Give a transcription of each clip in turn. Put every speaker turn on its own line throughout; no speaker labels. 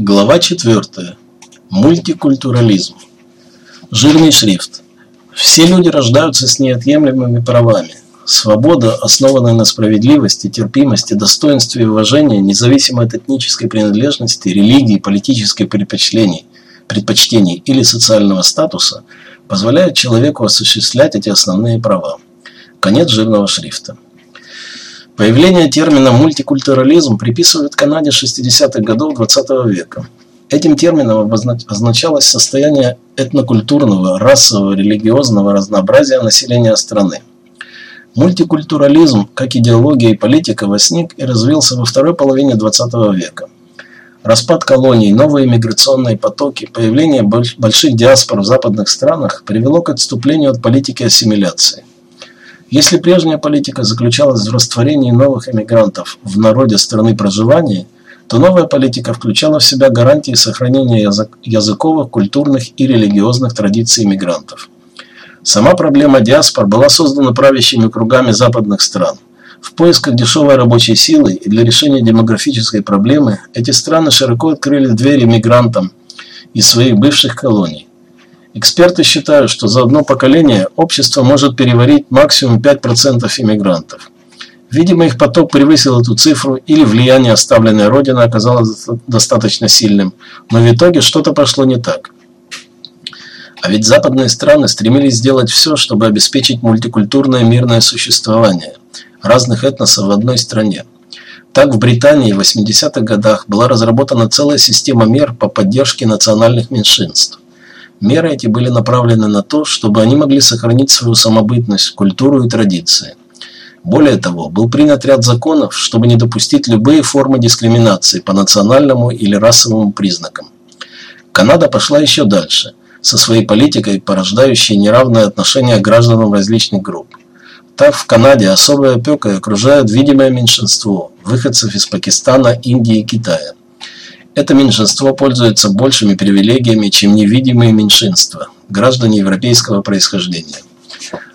Глава 4. Мультикультурализм. Жирный шрифт. Все люди рождаются с неотъемлемыми правами. Свобода, основанная на справедливости, терпимости, достоинстве и уважении, независимо от этнической принадлежности, религии, политических предпочтений, предпочтений или социального статуса, позволяет человеку осуществлять эти основные права. Конец жирного шрифта. Появление термина «мультикультурализм» приписывают Канаде 60-х годов 20 -го века. Этим термином означалось состояние этнокультурного, расового, религиозного разнообразия населения страны. Мультикультурализм, как идеология и политика, возник и развился во второй половине 20 века. Распад колоний, новые миграционные потоки, появление больших диаспор в западных странах привело к отступлению от политики ассимиляции. Если прежняя политика заключалась в растворении новых эмигрантов в народе страны проживания, то новая политика включала в себя гарантии сохранения язык, языковых, культурных и религиозных традиций иммигрантов. Сама проблема диаспор была создана правящими кругами западных стран. В поисках дешевой рабочей силы и для решения демографической проблемы эти страны широко открыли двери мигрантам из своих бывших колоний. Эксперты считают, что за одно поколение общество может переварить максимум 5% иммигрантов. Видимо, их поток превысил эту цифру или влияние оставленной Родины оказалось достаточно сильным, но в итоге что-то пошло не так. А ведь западные страны стремились сделать все, чтобы обеспечить мультикультурное мирное существование разных этносов в одной стране. Так в Британии в 80-х годах была разработана целая система мер по поддержке национальных меньшинств. Меры эти были направлены на то, чтобы они могли сохранить свою самобытность, культуру и традиции. Более того, был принят ряд законов, чтобы не допустить любые формы дискриминации по национальному или расовому признакам. Канада пошла еще дальше, со своей политикой, порождающей неравное отношение к гражданам различных групп. Так в Канаде особой опекой окружают видимое меньшинство – выходцев из Пакистана, Индии и Китая. Это меньшинство пользуется большими привилегиями, чем невидимые меньшинства, граждане европейского происхождения.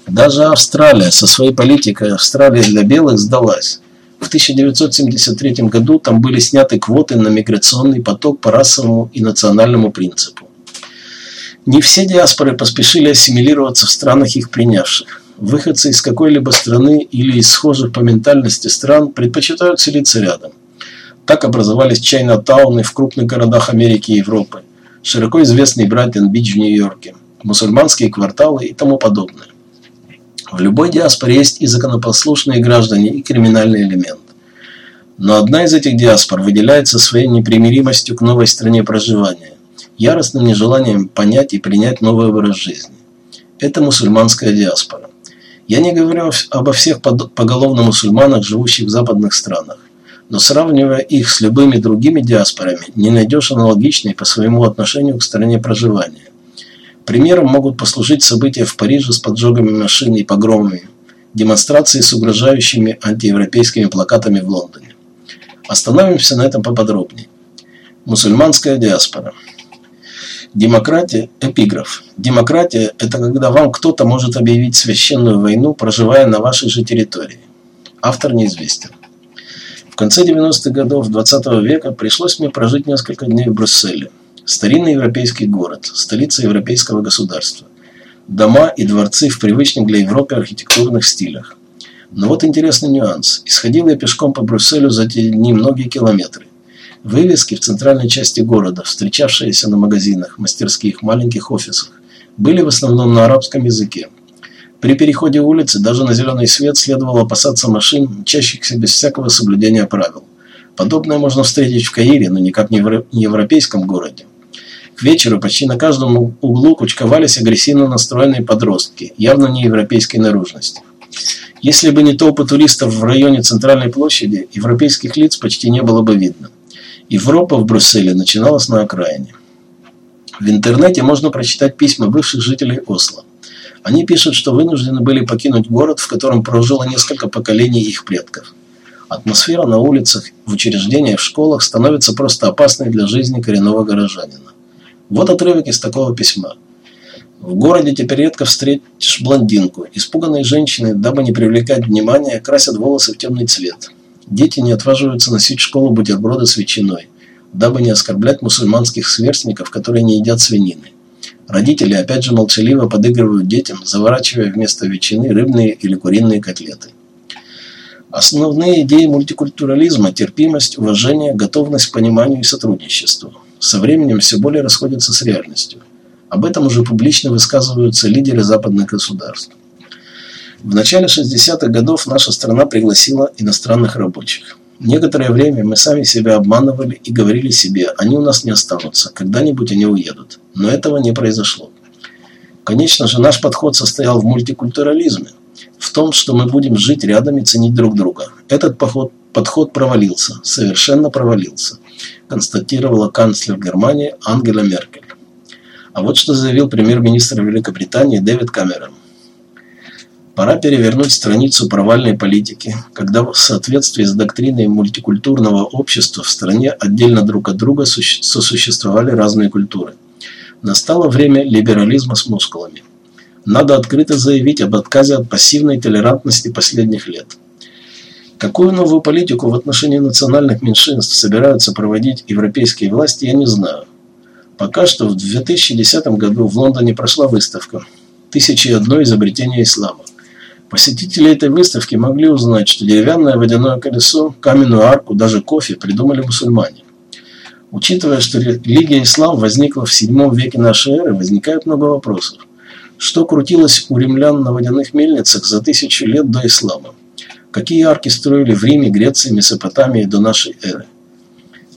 Даже Австралия со своей политикой «Австралия для белых» сдалась. В 1973 году там были сняты квоты на миграционный поток по расовому и национальному принципу. Не все диаспоры поспешили ассимилироваться в странах их принявших. Выходцы из какой-либо страны или из схожих по ментальности стран предпочитают селиться рядом. Так образовались Чайна-тауны в крупных городах Америки и Европы, широко известный Брайтон-Бич в Нью-Йорке, мусульманские кварталы и тому подобное. В любой диаспоре есть и законопослушные граждане, и криминальный элемент. Но одна из этих диаспор выделяется своей непримиримостью к новой стране проживания, яростным нежеланием понять и принять новый образ жизни. Это мусульманская диаспора. Я не говорю обо всех поголовно мусульманах, живущих в западных странах но сравнивая их с любыми другими диаспорами, не найдешь аналогичной по своему отношению к стране проживания. Примером могут послужить события в Париже с поджогами машин и погромами, демонстрации с угрожающими антиевропейскими плакатами в Лондоне. Остановимся на этом поподробнее. Мусульманская диаспора. Демократия – эпиграф. Демократия – это когда вам кто-то может объявить священную войну, проживая на вашей же территории. Автор неизвестен. Конце 90-х годов 20 -го века пришлось мне прожить несколько дней в Брюсселе. Старинный европейский город, столица европейского государства. Дома и дворцы в привычных для Европы архитектурных стилях. Но вот интересный нюанс. Исходил я пешком по Брюсселю за те дни многие километры. Вывески в центральной части города, встречавшиеся на магазинах, мастерских, маленьких офисах, были в основном на арабском языке. При переходе улицы даже на зеленый свет следовало опасаться машин, мчащихся без всякого соблюдения правил. Подобное можно встретить в Каире, но никак не в европейском городе. К вечеру почти на каждом углу кучковались агрессивно настроенные подростки, явно не европейской наружности. Если бы не толпы туристов в районе центральной площади, европейских лиц почти не было бы видно. Европа в Брюсселе начиналась на окраине. В интернете можно прочитать письма бывших жителей Осло. Они пишут, что вынуждены были покинуть город, в котором прожило несколько поколений их предков. Атмосфера на улицах, в учреждениях, в школах становится просто опасной для жизни коренного горожанина. Вот отрывок из такого письма. В городе теперь редко встретишь блондинку. Испуганные женщины, дабы не привлекать внимания, красят волосы в темный цвет. Дети не отваживаются носить в школу бутерброды с ветчиной. дабы не оскорблять мусульманских сверстников, которые не едят свинины. Родители опять же молчаливо подыгрывают детям, заворачивая вместо ветчины рыбные или куриные котлеты. Основные идеи мультикультурализма – терпимость, уважение, готовность к пониманию и сотрудничеству. Со временем все более расходятся с реальностью. Об этом уже публично высказываются лидеры западных государств. В начале 60-х годов наша страна пригласила иностранных рабочих. Некоторое время мы сами себя обманывали и говорили себе, они у нас не останутся, когда-нибудь они уедут. Но этого не произошло. Конечно же, наш подход состоял в мультикультурализме, в том, что мы будем жить рядом и ценить друг друга. Этот подход, подход провалился, совершенно провалился, констатировала канцлер Германии Ангела Меркель. А вот что заявил премьер-министр Великобритании Дэвид Камерон. Пора перевернуть страницу провальной политики, когда в соответствии с доктриной мультикультурного общества в стране отдельно друг от друга сосуществовали разные культуры. Настало время либерализма с мускулами. Надо открыто заявить об отказе от пассивной толерантности последних лет. Какую новую политику в отношении национальных меньшинств собираются проводить европейские власти, я не знаю. Пока что в 2010 году в Лондоне прошла выставка «Тысячи одно изобретение ислама». Посетители этой выставки могли узнать, что деревянное водяное колесо, каменную арку, даже кофе придумали мусульмане. Учитывая, что религия ислам возникла в VII веке нашей эры, возникает много вопросов. Что крутилось у римлян на водяных мельницах за тысячу лет до ислама? Какие арки строили в Риме, Греции, Месопотамии до нашей эры?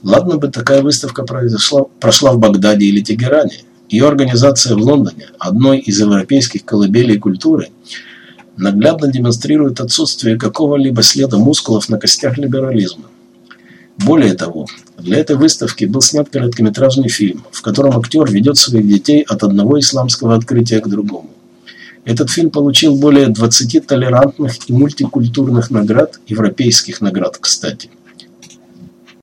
Ладно бы такая выставка произошла, прошла в Багдаде или Тегеране. Ее организация в Лондоне, одной из европейских колыбелей культуры – наглядно демонстрирует отсутствие какого-либо следа мускулов на костях либерализма. Более того, для этой выставки был снят короткометражный фильм, в котором актер ведет своих детей от одного исламского открытия к другому. Этот фильм получил более 20 толерантных и мультикультурных наград, европейских наград, кстати.